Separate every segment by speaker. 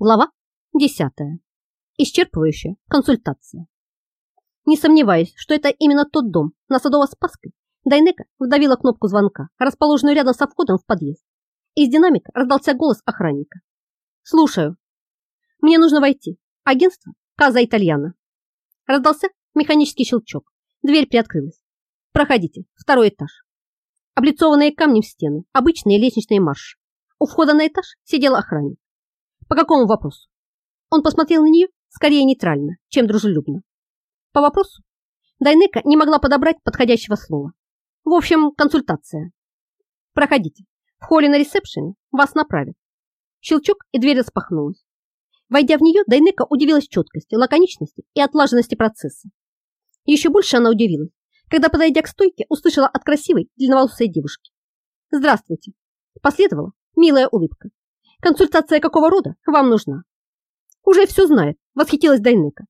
Speaker 1: Глава 10. Исчерпывающая консультация. Не сомневаясь, что это именно тот дом на Садово-Спасской, Дайнека вдавила кнопку звонка, расположенную рядом со входом в подъезд. Из динамика раздался голос охранника. «Слушаю. Мне нужно войти. Агентство Каза Итальяна». Раздался механический щелчок. Дверь приоткрылась. «Проходите. Второй этаж». Облицованные камнем стены, обычные лестничные марши. У входа на этаж сидел охранник. По какому вопросу? Он посмотрел на нее скорее нейтрально, чем дружелюбно. По вопросу Дайнека не могла подобрать подходящего слова. В общем, консультация. Проходите. В холле на ресепшене вас направят. Щелчок, и дверь распахнулась. Войдя в нее, Дайнека удивилась четкости, лаконичности и отлаженности процесса. Еще больше она удивилась, когда, подойдя к стойке, услышала от красивой, длинноволосой девушки. «Здравствуйте!» Последовала милая улыбка. Консультация какого рода вам нужна? Уже все знает, восхитилась Дайнека.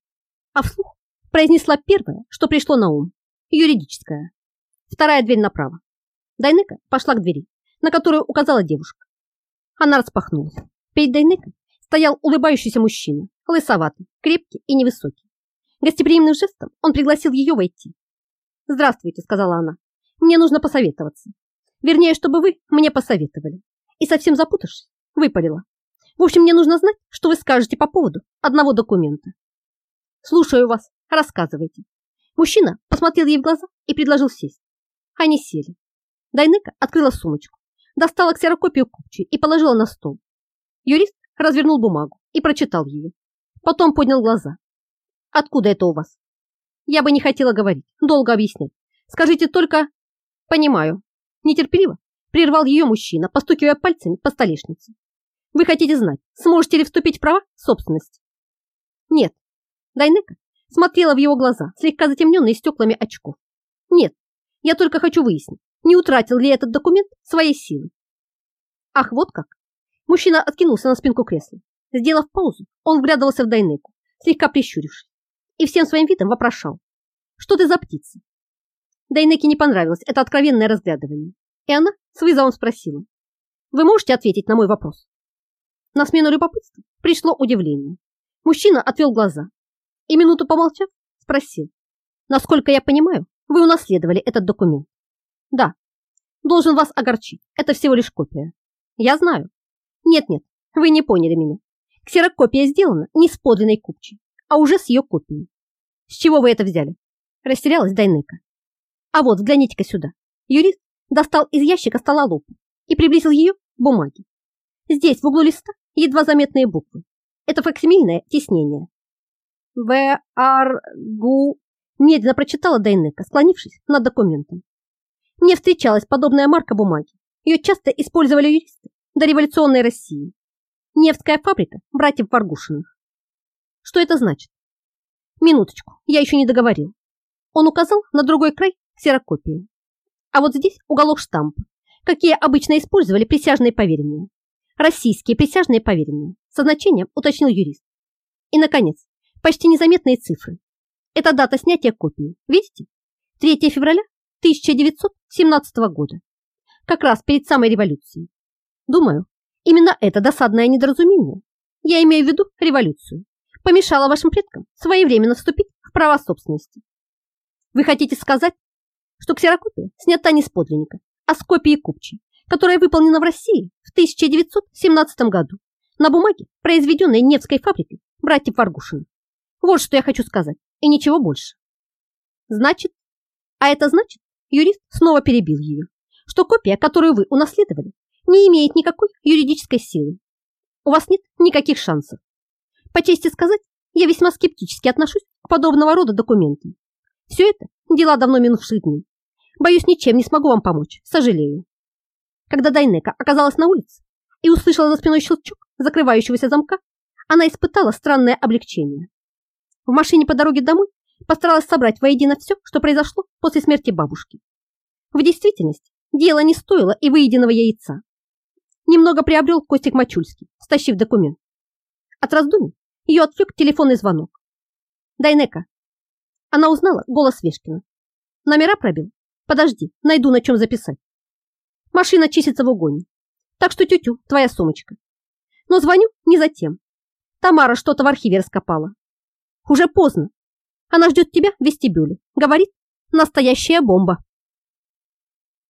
Speaker 1: А вслух произнесла первое, что пришло на ум. Юридическая. Вторая дверь направо. Дайнека пошла к двери, на которую указала девушка. Она распахнулась. Перед Дайнекой стоял улыбающийся мужчина, лысоватый, крепкий и невысокий. Гостеприимным жестом он пригласил ее войти. «Здравствуйте», — сказала она. «Мне нужно посоветоваться. Вернее, чтобы вы мне посоветовали. И совсем запутавшись, Выпалила. В общем, мне нужно знать, что вы скажете по поводу одного документа. Слушаю вас. Рассказывайте. Мужчина посмотрел ей в глаза и предложил сесть. Они сели. Дайнека открыла сумочку, достала ксерокопию купчи и положила на стол. Юрист развернул бумагу и прочитал ее. Потом поднял глаза. Откуда это у вас? Я бы не хотела говорить, долго объяснять. Скажите только... Понимаю. Нетерпеливо прервал ее мужчина, постукивая пальцами по столешнице. Вы хотите знать, сможете ли вступить в права собственности? Нет. Дайнека смотрела в его глаза, слегка затемненные стеклами очков. Нет, я только хочу выяснить, не утратил ли этот документ своей силы. Ах, вот как. Мужчина откинулся на спинку кресла. Сделав паузу, он вглядывался в Дайнеку, слегка прищурившись, и всем своим видом вопрошал. Что ты за птица? Дайнеке не понравилось это откровенное разглядывание, и она с вызовом спросила. Вы можете ответить на мой вопрос? На смену любопытства пришло удивление. Мужчина отвел глаза и, минуту помолчав, спросил. Насколько я понимаю, вы унаследовали этот документ. Да. Должен вас огорчить. Это всего лишь копия. Я знаю. Нет-нет, вы не поняли меня. Ксерокопия сделана не с подлинной купчей, а уже с ее копией. С чего вы это взяли? Растерялась Дайнека. А вот, взгляните-ка сюда. Юрист достал из ящика стола лупу и приблизил ее к бумаге. Здесь, в углу листа, едва заметные буквы. Это факсимильное тиснение. В. Ар. Гу. Медленно прочитала Дайнека, склонившись над документом. Мне встречалась подобная марка бумаги. Ее часто использовали юристы до революционной России. Невская фабрика братьев Варгушиных. Что это значит? Минуточку, я еще не договорил. Он указал на другой край ксерокопии. А вот здесь уголок штампа, какие обычно использовали присяжные поверенные. Российские присяжные поверенные, со значением уточнил юрист. И, наконец, почти незаметные цифры. Это дата снятия копии. Видите? 3 февраля 1917 года. Как раз перед самой революцией. Думаю, именно это досадное недоразумение, я имею в виду революцию, помешало вашим предкам своевременно вступить в права собственности. Вы хотите сказать, что ксерокопия снята не с подлинника, а с копии купчей, которая выполнена в России в 1917 году на бумаге, произведенной Невской фабрикой братьев Варгушиных. Вот что я хочу сказать, и ничего больше. Значит, а это значит, юрист снова перебил ее, что копия, которую вы унаследовали, не имеет никакой юридической силы. У вас нет никаких шансов. По чести сказать, я весьма скептически отношусь к подобного рода документам. Все это дела давно минувших дней. Боюсь, ничем не смогу вам помочь, сожалею. Когда Дайнека оказалась на улице и услышала за спиной щелчок закрывающегося замка, она испытала странное облегчение. В машине по дороге домой постаралась собрать воедино все, что произошло после смерти бабушки. В действительности дело не стоило и выеденного яйца. Немного приобрел Костик Мачульский, стащив документ. От раздумий ее отвлек телефонный звонок. «Дайнека!» Она узнала голос Вешкина. «Номера пробил? Подожди, найду на чем записать». Машина чистится в угоне. Так что тютю, твоя сумочка. Но звоню не за тем. Тамара что-то в архиве раскопала. Уже поздно. Она ждет тебя в вестибюле. Говорит, настоящая бомба.